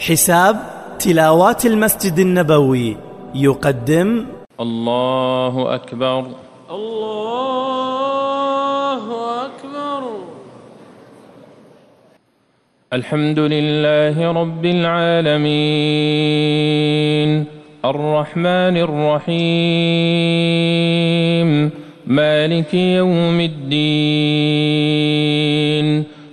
حساب تلاوات المسجد النبوي يقدم الله أكبر. الله أكبر. الحمد لله رب العالمين. الرحمن الرحيم. مالك يوم الدين.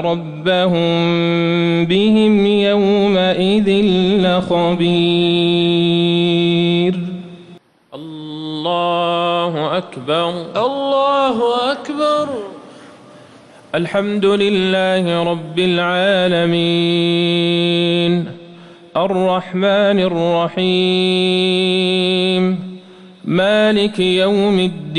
ربهم بهم يومئذ لخبير. الله أكبر. الله أكبر. الحمد لله رب العالمين. الرحمن الرحيم. مالك يوم الدين.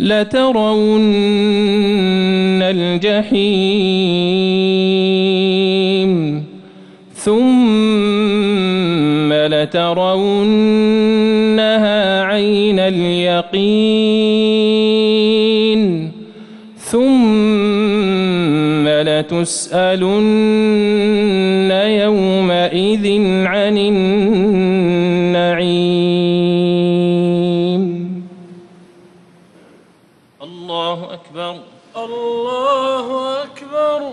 لترون الجحيم ثم لترونها عين اليقين ثم لتسألن يومئذ عن النعيم الله أكبر. الله أكبر.